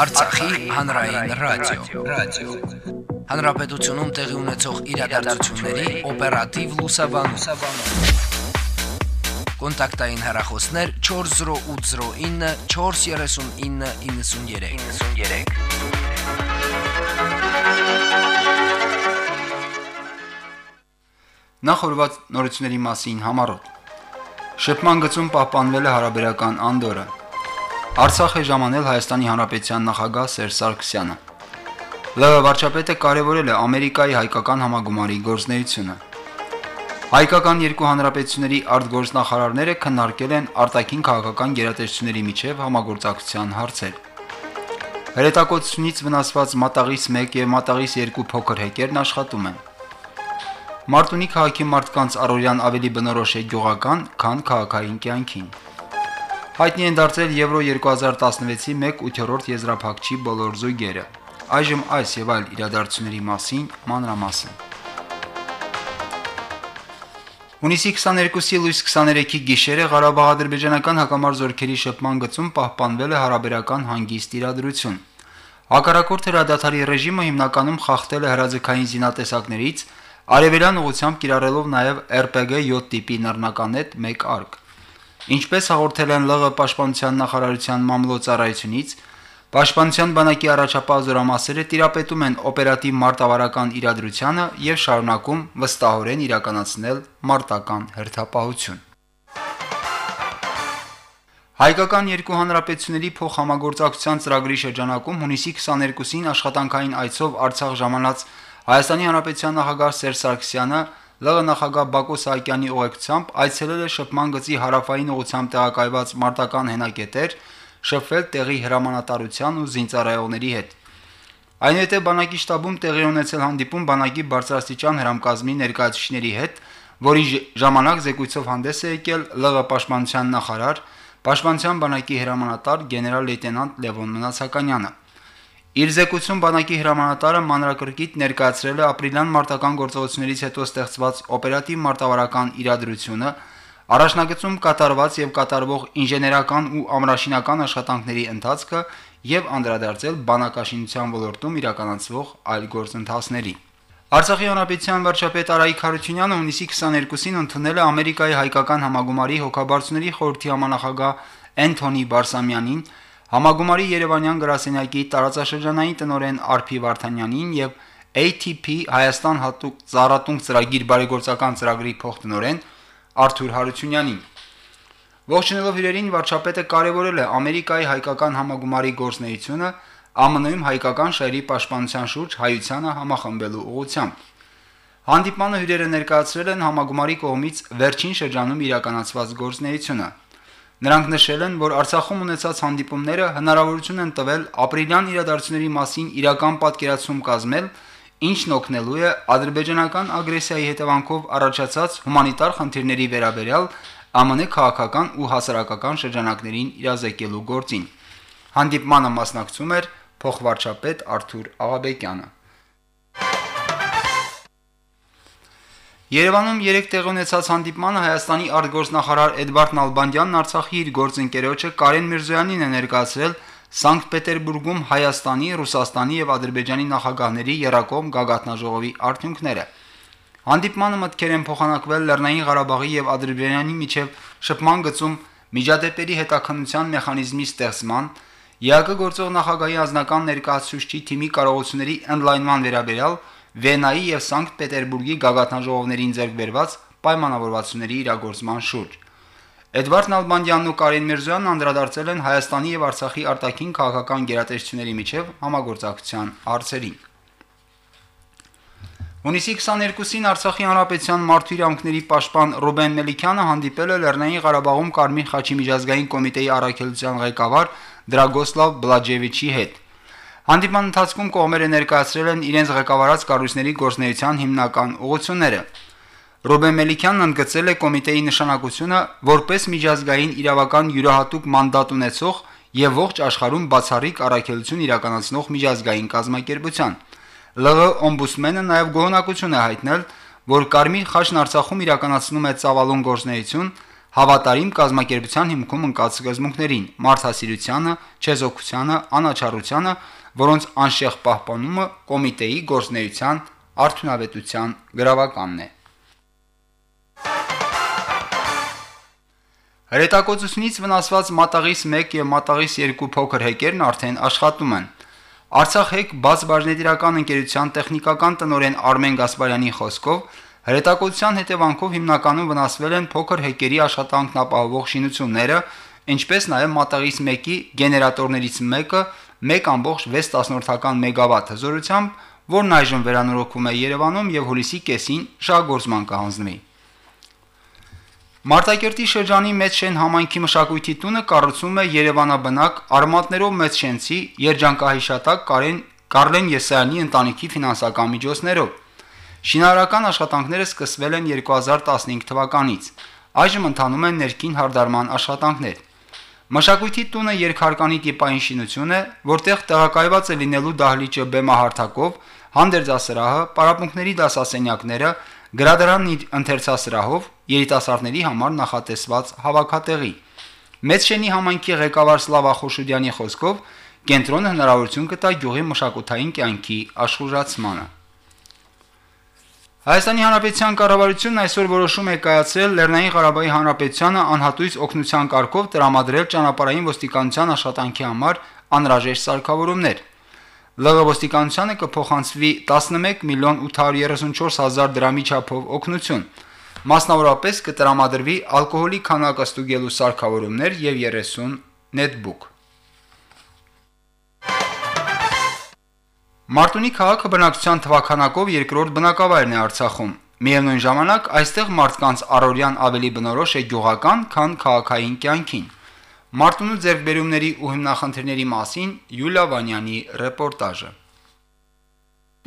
Արցախի հանրային ռադիո, ռադիո։ Հանրապետությունում տեղի ունեցող իրադարձությունների օպերատիվ լուսաբանում։ Կոնտակտային հեռախոսներ 40809 43993։ 93 Նախորդ նորությունների մասին համարոտ։ Շփման գծում պահպանվել է հարաբերական անդորը։ Արցախ է ժամանել Հայաստանի Հանրապետության նախագահ Սերժ Սարգսյանը։ ԼՂ վարչապետը կարևորել է Ամերիկայի հայկական համագումարի գործնեությունը։ Հայկական երկու հանրապետությունների արտգործնախարարները քննարկել են արտաքին քաղաքական գերատեսչությունների միջև համագործակցության հարցեր։ Հրետակոծությունից վնասված մատաղից 1 եւ մատաղից 2 փոքր հեկերն աշխատում են։ Մարտունի քաղաքի մարդկանց առօրյան ավելի բնորոշ է գյուղական, քան քաղաքային կյանքին։ Հայտնի են դարձել Եվրո 2016-ի 1/8 եզրափակչի բոլոր զույգերը։ Այժմ այս եւ այլ իրադարձությունների մասին մանրամասն։ Հունիսի 22-ի լույս 23-ի գիշերը Ղարաբաղ-ադրբեջանական հակամարզորքերի շփման գծում պահպանվել է հարաբերական հանգիստ իրադրություն։ Հակառակորդ հրադադարի ռեժիմը հիմնականում խախտել է հրաձգային զինատեսակներից, արևելյան ուղությամբ կիրառելով նաև RPG 7 տիպի նռնականետ 1 արկ։ Ինչպես հաղորդել են ԼՂ պաշտպանության նախարարության մամլոյցարայությունից, Պաշտպանության բանակի առաջապահ զորամասերը տիրապետում են օպերատիվ մարտավարական իրադրությանը եւ շարունակում վստահորեն իրականացնել մարտական հերթապահություն։ Հայկական երկու հանրապետությունների փոխհամագործակցության ծրագրի շրջանակում հունիսի 22-ին աշխատանքային այցով Արցախ ժամանած Հայաստանի Հանրապետության նախագահ Սերժ Սարգսյանը ԼՂ նախագահ Բակո Սահակյանի ուղեկցությամբ այցելել է շփման գծի հարավային ուղությամբ տեղակայված մարտական հենակետեր, շփվել տեղի հրամանատարության ու զինծառայողների հետ։ Այնուհետև բանակի շտաբում տեղի ունեցել հանդիպում բանակի բարձրաստիճան հրամկազմի ներկայացուցիչների հետ, որի ժամանակ զեկույցով հանդես է եկել ԼՂ պաշտպանության նախարար, պաշտպանության բանակի հրամանատար գեներալ լեյտենանտ Լևոն Մնացականյանը։ Իր զեկույցում բանակի հրամանատարը մանրակրկիտ ներկայացրել է ապրիլյան մարտական գործողություններից հետո ստեղծված օպերատիվ մարտավարական իրադրությունը, առաջնագծում կատարված եւ կատարվող ինժեներական ու ամրաշինական աշխատանքների ընթացքը եւ անդրադարձել բանակաշինության ոլորտում իրականացվող այլ գործընթացների։ Արցախի հանրապետության վարչապետ Արայիկ Խարությունյանը հունիսի 22-ին ընդունել է Ամերիկայի հայկական համագումարի հոգաբարձուների խորհրդի համանախագահ Էնթոնի Բարսամյանին Համագումարի Երևանյան գրասենյակի տարածաշրջանային տնօրեն Արփի Վարդանյանին եւ ATP Հայաստան հատուկ ծառատունք ծրագիր բարեգործական ծրագրի փոխտնօրեն Արթուր Հարությունյանին։ Ողջունելով իրերին վարչապետը կարևորել է Ամերիկայի հայկական համագումարի գործնեությունը ԱՄՆ-ում հայկական շահերի պաշտպանության շուրջ հայությանը համախմբելու ուղղությամբ։ Հանդիպմանը հյուրերը ներկայացրել են համագումարի կողմից վերջին շրջանում իրականացված գործնեությունը։ Նրանք նշել են, որ Արցախում ունեցած հանդիպումները հնարավորություն են տվել ապրիլյան իրադարձությունների մասին իրական պատկերացում կազմել, ինչն օգնելու է ադրբեջանական ագրեսիայի հետևանքով առաջացած հումանիտար խնդիրների վերաբերյալ ԱՄՆ քաղաքական ու հասարակական շրջանակներին իրազեկելու գործին։ Հանդիպմանը մասնակցում էր փոխվարչապետ Արթուր Աղաբեկյանը։ Երևանում 3 տեղ ունեցած հանդիպմանը Հայաստանի արտգործնախարար Էդվարդ Նալբանդյանն Արցախի իր գործընկերոջը Կարեն Միրզոյանին է ներկայացրել Սանկտ Պետերբուրգում Հայաստանի, Ռուսաստանի եւ Ադրբեջանի նախագահների երակողմ գագաթնաժողովի արդյունքները։ Հանդիպմանը մտքեր են փոխանակվել Լեռնային Ղարաբաղի եւ Ադրբեջանի միջև շփման գծում միջադեպերի հետաքննության մեխանիզմի ստեղծման, ԵԱԿ գործող նախագահի ազնական ներկայացուցիչի թիմի կարողությունների ընդլայնման վերաբերյալ Վենայի եւ Սանկտ Պետերբուրգի գագաթնաժողովներին ձեռք բերված պայմանավորվածությունների իրագործման շուրջ։ Էդվարդ Նալբանդյանն ու Կարեն Միրզոյանն անդրադարձել են Հայաստանի եւ Արցախի արտաքին քաղաքական գերատեսչությունների միջև համագործակցության հարցերին։ Հունիսի 22-ին Արցախի հանրապետության մարդու իրավունքների պաշտպան Ռուբեն Մելիքյանը հանդիպել է Լեռնային Ղարաբաղում Կարմիր խաչի միջազգային կոմիտեի առաքելության ղեկավար Դրագոսլավ Բլաջևիչի հետ։ Հանդիպման ընթացքում կողմերը ներկայացրել են իրենց ղեկավարած կառույցների գործնեության հիմնական ուղղությունները։ Ռոբեն Մելիքյանն ընդգծել է կոմիտեի նշանակությունը որպես միջազգային իրավական յուրահատուկ մանդատ ունեցող եւ ողջ աշխարհում բացառիկ առաքելություն իրականացնող միջազգային կազմակերպության։ ԼՂ օմբուդսմենը նաեւ գոհնակություն է հայտնել, որ Կարմիր խաչն Արցախում իրականացնում է ծավալուն գործնեություն, հավատարիմ կազմակերպության հիմքում ընկած սկզբունքներին՝ մարդասիրությանը, չեզոքությանը, անաչառությանը, որոնց անշեղ պահպանումը կոմիտեի գործունեության արդյունավետության գրավականն է։ Հրետակոծությունից վնասված մատաղիս 1 եւ մատաղիս 2 փոքր հեկերն արդեն աշխատում են։ Արցախ հեկ բաց բաժնետիրական ընկերության տեխնիկական տնօրեն Արմեն Գասպարյանի խոսքով հրետակոծության հետևանքով հիմնականում վնասվել են փոքր հեկերի աշխատանքն ապահովող շինությունները, ինչպես նաև մատաղիս 1-ի գեներատորներից մեկը 1.6 մեգավատ հզորությամբ, որն այժմ վերանորոգվում է Երևանում եւ հուլիսի կեսին շահգործման կհանձնվի։ Մարտակերտի շրջանի Մեծշեն համայնքի մշակույթի տունը կառուցում է Երևանաբնակ արմատներով մեծշենցի երջանկահիշատակ Կարեն Կարլեն Եսայանի ընտանիքի ֆինանսական միջոցներով։ Շինարարական աշխատանքները սկսվել են 2015 թվականից։ Այժմ ընթանում են ներքին հարդարման աշխատանքներ։ Մշակույթի տունը երկհարկանի տիպային շինություն է, որտեղ տեղակայված է լինելու դահլիճը բեմահարթակով, հանդերձասրահը, պարապմունքների դասասենյակները, գրադարանն իր ընթերցասրահով, երիտասարդների համար նախատեսված հավաքատեղի։ Մեծշենի համայնքի ղեկավար Սլավա Խոշուդյանի խոսքով կենտրոնը հնարավորություն կտա գյուղի մշակութային կյանքի աշխուժացմանը։ Հայաստանի Հանրապետության կառավարությունն այսօր որոշում է կայացրել Լեռնային Ղարաբաղի Հանրապետությանը անհատույց օգնության կարգով տրամադրել ճանապարհային ոստիկանության աշխատանքի համար անհրաժեշտ սարքավորումներ։ ԼՂ ոստիկանությանը կփոխանցվի 11 միլիոն 834 հազար դրամի չափով օգնություն։ Մասնավորապես կտրամադրվի ալկոհոլի քանակը ստուգելու սարքավորումներ եւ 30 նետբուկ։ Մարտունի քաղաքը բնակչության թվականակով երկրորդ բնակավայրն է Արցախում։ Միևնույն ժամանակ այստեղ մարդկանց առօրյան ավելի բնորոշ է գյուղական, քան քաղաքային կյանքին։ Մարտունու ձեռքբերումների ու հիմնախնդիրների մասին Յուլիա Վանյանի ռեպորտաժը։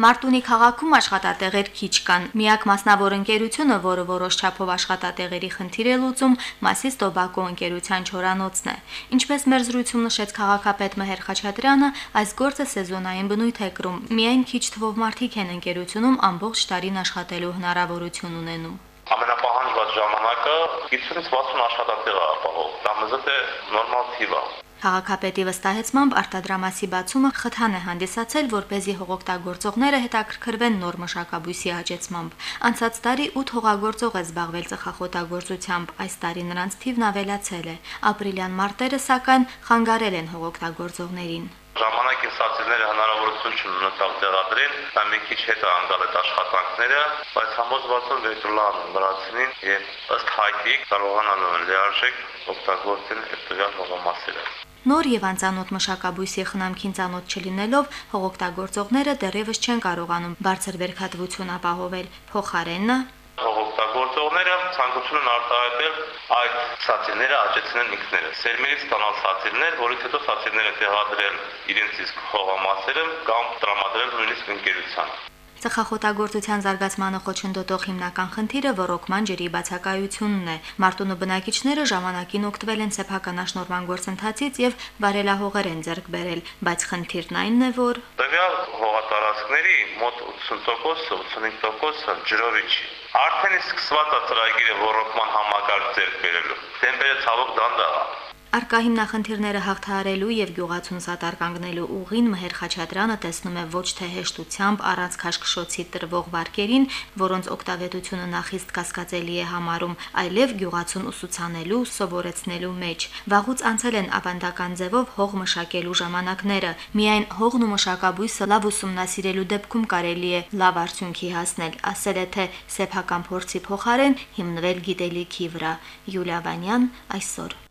Մարտունի քաղաքում աշխատատեղեր քիչ կան։ Միակ մասնավոր ընկերությունը, որը որոշ չափով աշխատատեղերի խնդիր է լուծում, Մասիս Տոբակո ընկերության չորանոցն է։ Ինչպես մեր զրույցում նշեց քաղաքապետ Մհեր Խաչատրյանը, այս գործը սեզոնային բնույթ է կրում։ Միայն քիչ թվով մարդիկ են ընկերությունում ամբողջ տարին աշխատելու հնարավորություն ունենում ամենապահանջված ժամանակը 50-ից 60 աշխատատեղ է ապահով։ Դա մզդ է նորմալ թիվ է։ Քաղաքապետի վստահեցմամբ արտադրամասի բացումը խթան է հանդիսացել, որ เป զի հողօգտագործողները հետաքրքրվեն նոր մշակաբույսի աճեցմամբ։ Անցած տարի 8 հողագործող է զբաղվել ծխախոտագործությամբ, այս տարի նրանց թիվն ավելացել է։ Ապրիլյան մարտերը սակայն խանգարել են հողօգտագործողներին ժամանակին սացիլները հնարավորություն չունեցավ տեղադրել, դա մի քիչ հետ անգալ այդ աշխատանքները, բայց համոզվածում վերտուլան վրացինին եւ ըստ հայտի կարողանալու են լիարժեք օգտագործել այդ տվյալ հողամասերը։ Նոր եւ անծանոթ մշակաբույսի խնամքին ծանոթ չլինելով հողօգտագործողները դեռևս չեն կարողանում բարձր վերքատվություն ապահովել։ Փոխարենը հողօգտագործողները ցանկություն են արտահայտել այդ սացիլները աճեցնեն ինքները։ Սերմերից ստանալ սացիլներ, որից հետո սացիլները տեղադրել իրենց իսկ հողամասերը կամ տրամադրել նույնիսկ ընկերության։ Ծխախոտագործության զարգացմանը խոչընդոտող հիմնական խնդիրը ռոռոկման ջրի բացակայությունն է։ Մարտունու բնակիչները ժամանակին օգտվել են սեփական աշնորհման գործընթացից եւ վարելահողեր են ձեռք բերել, բայց խնդիրն այնն է, որ տվյալ հողատարածքների մոտ 80%-ը, 85%-ը ջրովի չի։ Արդեն իսկ սկսված է ծրագիրը ռոռոկման համակարգ ձեռք բերելու։ Տեմպերը ցավոք դանդաղ է։ Արկա հիմնախնդիրները հաղթահարելու եւ գյուղացուն սատար կանգնելու ուղին Մհեր Խաչատրյանը տեսնում է ոչ թե հեշտությամբ առանց քաշքշոցի տրվող վարկերին, որոնց օգտավետությունը նախիստ կասկածելի է համարում, այլև գյուղացուն ուսուցանելու, սովորեցնելու մեջ։ Վաղուց անցել են ավանդական ձևով հող մշակելու ժամանակները։ Միայն հողն ու մշակաբույսը լավ ուսումնասիրելու դեպքում կարելի է լավ արդյունքի հասնել, ասել է թե սեփական փորձի փոխարեն հիմնվել գիտելիքի վրա։ Յուլիա Վանյան այսօր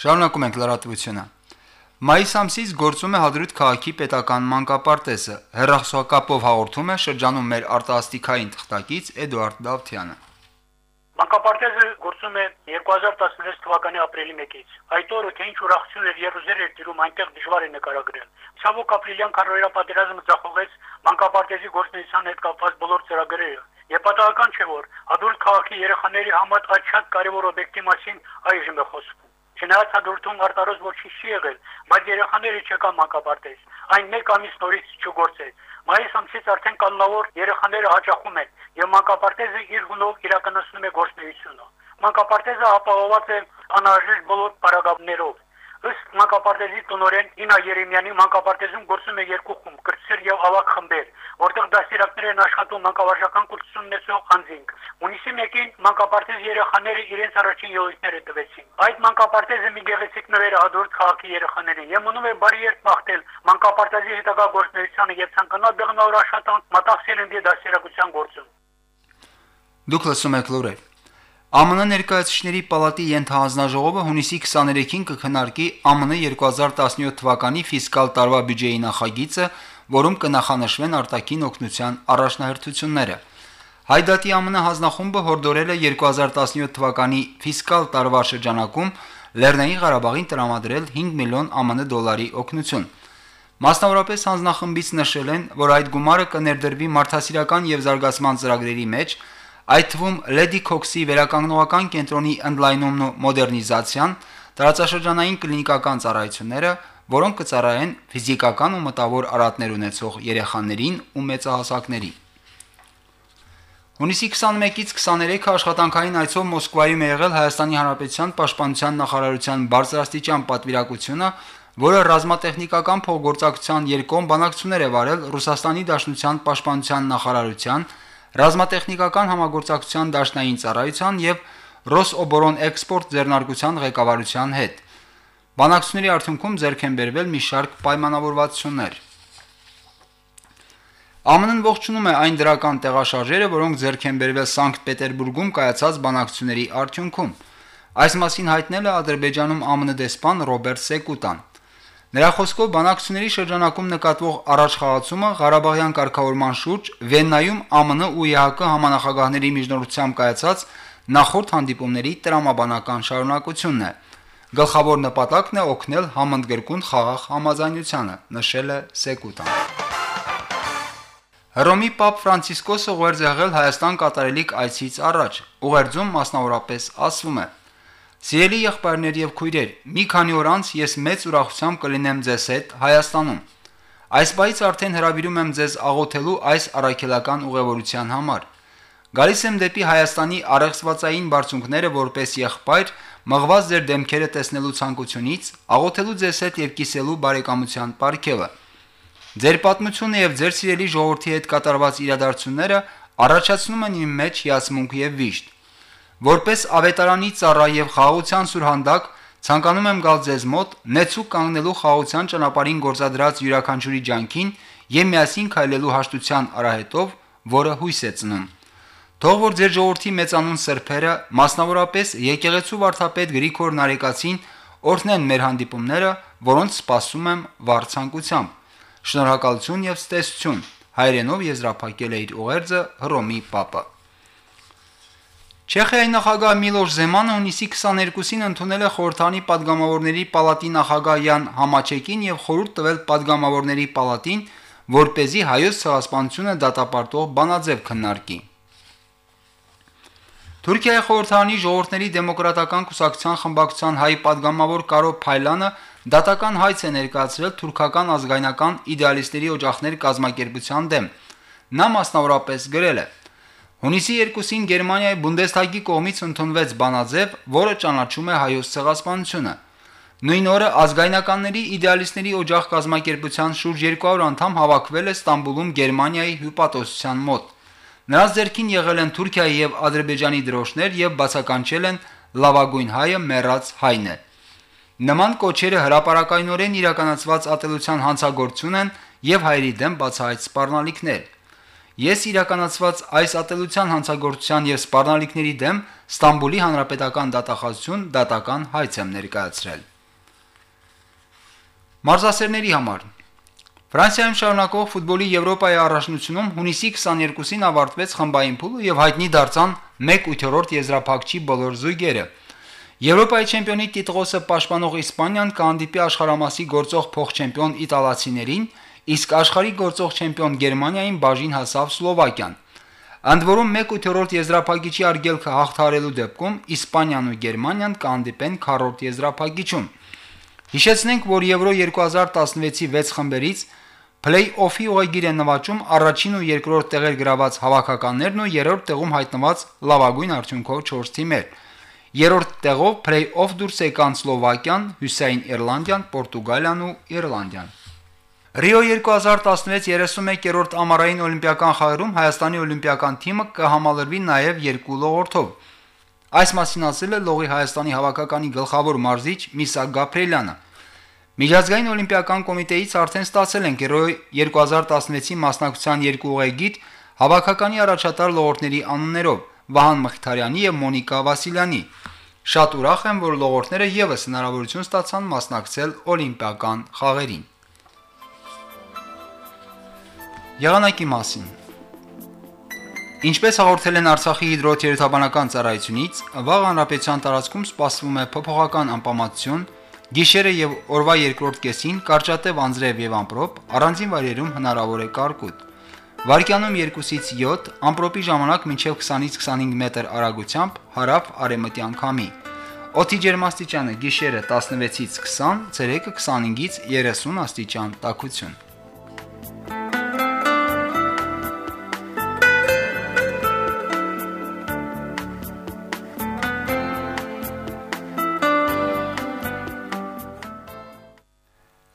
Շարունակում ենք լրատվությունը։ Մայիս ամսից գործում է Հադրութ քաղաքի պետական մանկապարտեզը։ Հերրախոսակապով հաղորդում է շրջանում մեր արտասթիկային թղթակից Էդուարդ Դավթյանը։ Մանկապարտեզը գործում է 2016 թվականի ապրիլի 1-ից։ Այդ օրը թե ինչ ուրախություն էր Երուսեր էր տիրում այնտեղ դժվար է նկարագրել։ Ցավոք ապրիլյան քարոյրապատերազմը ձախողեց մանկապարտեզի գործունեության հետ կապված բոլոր ծրագրերը։ Եվ պատահական չէ որ Հադրութ քաղաքի երեխաների համար այդ շատ կարևոր օբյեկտի մասին այժմ է խոսվում։ Չնայած հաջորդում արտարոց ոչինչ չի եղել, բայց երեխաները չեկան մանկապարտեզ։ Այն մեկ ամիս նորից չգործեց։ Մայիս ամսից արդեն կաննավոր երեխաները հաճախում են եւ մանկապարտեզը իր գունով իրականացնում է գործունեությունը։ Մանկապարտեզը ապահովված է անհրաժեշտ բոլոր բարագավներով։ Ըստ մանկապարտեզի տնօրեն Ինա Երեմյանի մանկապարտեզում գործում է երկու խումբ՝ կրտսեր եւ ավակ խմբեր, որտեղ դաստիարակներ են աշխատում մանկավարժական կուրսություն ունեցող անձինք։ Հունիսի 1-ին մանկապարտեզ երեխաները իրենց առաջին ելույթները տվեցին։ Այդ մանկապարտեզը մի գեղեցիկ նվեր հաջորդ քաղաքի երեխաներին եւ մնում է բարի երբ մաղթել մանկապարտեզի հետագա գործունեությանը եւ ցանկանալ դեղնավոր աշխատանք մտածել են դաստիարակության գործում։ Դուք լսում եք լուրեր։ ԱՄՆ ներկայացուցիչների պալատի ենթահանձնաժողովը հունիսի 23-ին կքննարկի ԱՄՆ 2017 թվականի ֆիսկալ տարվա բյուջեի նախագիծը, որում կնախանշվեն արտաքին օգնության առաջնահերթությունները։ Հայդատի ԱՄՆ հանձնախումբը հորդորել է 2017 թվականի ֆիսկալ տարվա շրջանակում Լեռնային Ղարաբաղին տրամադրել 5 միլիոն ԱՄՆ դոլարի օգնություն։ Մասնավորապես հանձնախմբից նշել են, որ այդ գումարը կներդրվի մարդասիրական եւ զարգացման ծրագրերի մեջ, այդ թվում Lady Cox-ի վերականգնողական կենտրոնի ընդլայնումն ու մոդեռնիզացիան, տարածաշրջանային կլինիկական ծառայությունները, որոնք կծառայեն ֆիզիկական ու մտավոր արատներ ունեցող երեխաներին ու մեծահասակներին։ Հունիսի 21-ից 23-ը աշխատանքային այցով Մոսկվայում է եղել Հայաստանի Հանրապետության Պաշտպանության նախարարության բարձրաստիճան պատվիրակությունը, որը ռազմատեխնիկական փոխգործակցության երկկողմ բանակցություններ է վարել Ռուսաստանի Դաշնության Պաշտպանության նախարարության, ռազմատեխնիկական համագործակցության դաշնային ծառայության եւ Ռոսօբորոն էքսպորտ ձեռնարկության ղեկավարության հետ։ Բանակցությունների արդյունքում ձեռք են բերվել մի շարք պայմանավորվածություններ։ ԱՄՆ-ն ողջունում է այն դրական տեղաշարժերը, որոնք ձեռք են բերվել Սանկտ Պետերբուրգում կայացած բանակցությունների արդյունքում։ Այս մասին հայտնել է Ադրբեջանում ԱՄՆ դեսպան Ռոբերտ Սեկուտան։ Նրա խոսքով բանակցությունների շրջանակում նկատվող առաջխաղացումը Ղարաբաղյան կարգավորման շուրջ Վեննայում ԱՄՆ ու ԵԱՀԿ համանախագահների միջնորդությամբ կայացած նախորդ հանդիպումների տրամաբանական շարունակությունն է։ Գլխավոր նպատակն է օգնել համընդգրկուն խաղաղ համաձայնությանը, նշել է Սեկուտան։ Հռոմի Պապ Ֆրանցիսկոսը ուղերձ եղել Հայաստան կատարելիք այցից առաջ։ Ուղերձում մասնավորապես ասվում է. Սիրելի եղբայրներ եւ քույրեր, մի քանի օր անց ես մեծ ուրախությամբ կլինեմ ձեզ հետ Հայաստանում։ Այս բայից արդեն հրավիրում եմ ձեզ աղոթելու այս առաքելական ուղևորության համար։ Գալիս եմ դեպի Հայաստանի առեղծվածային բարձունքները որպես եղբայր, մղված ձեր դեմքերը տեսնելու ցանկությունից, աղոթելու ձեզ հետ եւ կիսելու բարեկամության պարգևը։ Ձեր պատմությունը եւ ձեր սիրելի ժողովրդի հետ կատարված իրադարձությունները առաջացնում են իմ մեջ հիացմունք եւ վիշտ։ Որպես ավետարանի ծառա եւ խաղաղության սուրհանդակ ցանկանում եմ գալ ձեզ մոտ նեցուկ կանգնելու խաղաղության ճանապարհին գործադրած յուրաքանչյուրի ջանքին եւ միասին քայլելու հաշտության արահետով, որը հույս է ծնում։ Թող որ ձեր ժողովրդի մեծանուն սրբերը, մասնավորապես եկեղեցու վարդապետ Գրիգոր Նարեկացին, օրհնեն մեր հանդիպումները, որոնց սպասում եմ վարցանկությամբ։ Շնորհակալություն եւ ցտեսություն։ Հայրենով եզրափակել է իր ուղերձը Հռոմի Պապը։ Չեխիայի նախագահ Միլոշ Զեմանը հունիսի 22-ին ընդունել է խորհրդանի падգամավորների պալատի նախագահ Յան Համաչեկին եւ խորհուրդ տվել падգամավորների պալատին, որ เป զի հայոց ցեղասպանությունը դատապարտող բանաձև քննարկի։ Թուրքիայի խորհրդանի ժողովրդների դեմոկրատական կուսակցության խմբակցության հայ падգամավոր Կարո Փայլանը դատական հայց է ներկայացրել թուրքական ազգայնական իդեալիստերի օջախներ կազմակերպության դեմ։ Նա մասնավորապես գրել է. Հունիսի 2-ին Գերմանիայի Բունդեսթագի կողմից ընդունվեց բանաձև, որը ճանաչում է հայոց ցեղասպանությունը։ Նույն օրը ազգայնականների իդեալիստների օջախ կազմակերպության շուրջ 200 անդամ հավաքվել է Ստամբուլում Գերմանիայի հյուպատոսության մոտ։ Նրանց ձեռքին եղել են Թուրքիայի եւ Ադրբեջանի դրոշներ եւ բացականչել են լավագույն հայը մեռած հայն է։ Նման կոչերը հրաապարակայնորեն իրականացված ատելության հանցագործություն են եւ հայերի դեմ բացահայտ սպառնալիքներ։ Ես իրականացված այս ատելության հանցագործության եւ սպառնալիքների դեմ Ստամբուլի հանրապետական դատախազություն դատական հայց եմ ներկայացրել։ Մարզասերների համար. Ֆրանսիայում շարունակող ֆուտբոլի Եվրոպայի առաջնությունում հունիսի 22-ին ավարտվեց խմբային փուլը եւ հայտնի դարձան 1/8 եզրափակչի բոլոր զույգերը։ Եվրոպայի չեմպիոնի տիտղոսը պաշտպանող Իսպանիան կհանդիպի աշխարհամասի գործող փոխ-չեմպիոն իտալացիներին, իսկ աշխարհի գործող չեմպիոն Գերմանիային բաժին հասավ Սլովակիան։ Ընդ որում 1/8 եզրափակիչի արգելքը հաղթարելու դեպքում Իսպանիան ու Գերմանիան կհանդիպեն քառորդ եզրափակիչում։ Հիշեցնենք, որ Եվրո 2016-ի 6 խմբերից Play-off-ի ուղեգիր են նվաճում առաջին ու երկրորդ տեղեր գրաված հավաքականներն ու երրորդ տեղում հայտնված լավագույն արդյունքով 4 թիմեր։ Երրորդ տեղով փլեյ-օֆ դուրս եկան Սլովակիան, Հյուսային Իռլանդիան, Պորտուգալիան ու Իռլանդիան։ Ռիո 2016 31-րդ ամառային օլիմպիական խաղերում Հայաստանի օլիմպիական թիմը կհամալրվի նաև երկու լողորթով։ Այս մասին ասել է Լողի Հայաստանի հավաքականի գլխավոր մարզիչ Միսակ Գաբրելյանը։ Միջազգային օլիմպիական կոմիտեից արդեն ստացել են Ռիո 2016-ի մասնակցության երկու ուղեգիտ հավաքականի առաջատար լողորթների անուններով՝ Վահան Մխիթարյանի եւ Մոնիկա Վասիլյանի։ Շատ ուրախ եմ, որ լողորթները եւս հնարավորություն ստացան մասնակցել օլիմպիական խաղերին։ Եղանակի մասին Ինչպես հաղորդել են Արցախի հիդրոթերապանական ծառայությունից, վաղ հանրապետության տարածքում սպասվում է փոփոխական անպամատություն, գիշերը եւ օրվա երկրորդ կեսին կարճատև անձրև եւ ամպրոպ, առանձին վայրերում հնարավոր է կարկուտ։ Վարկյանում 2-ից 7, ամպրոպի ժամանակ մինչև 20-ից 25 մետր արագությամբ հարավ արևմտյան քամի։ Օդի ջերմաստիճանը գիշերը 16-ից 20, ցերեկը 25-ից 30 աստիճան տաքություն։